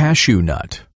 cashew nut.